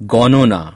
গণনা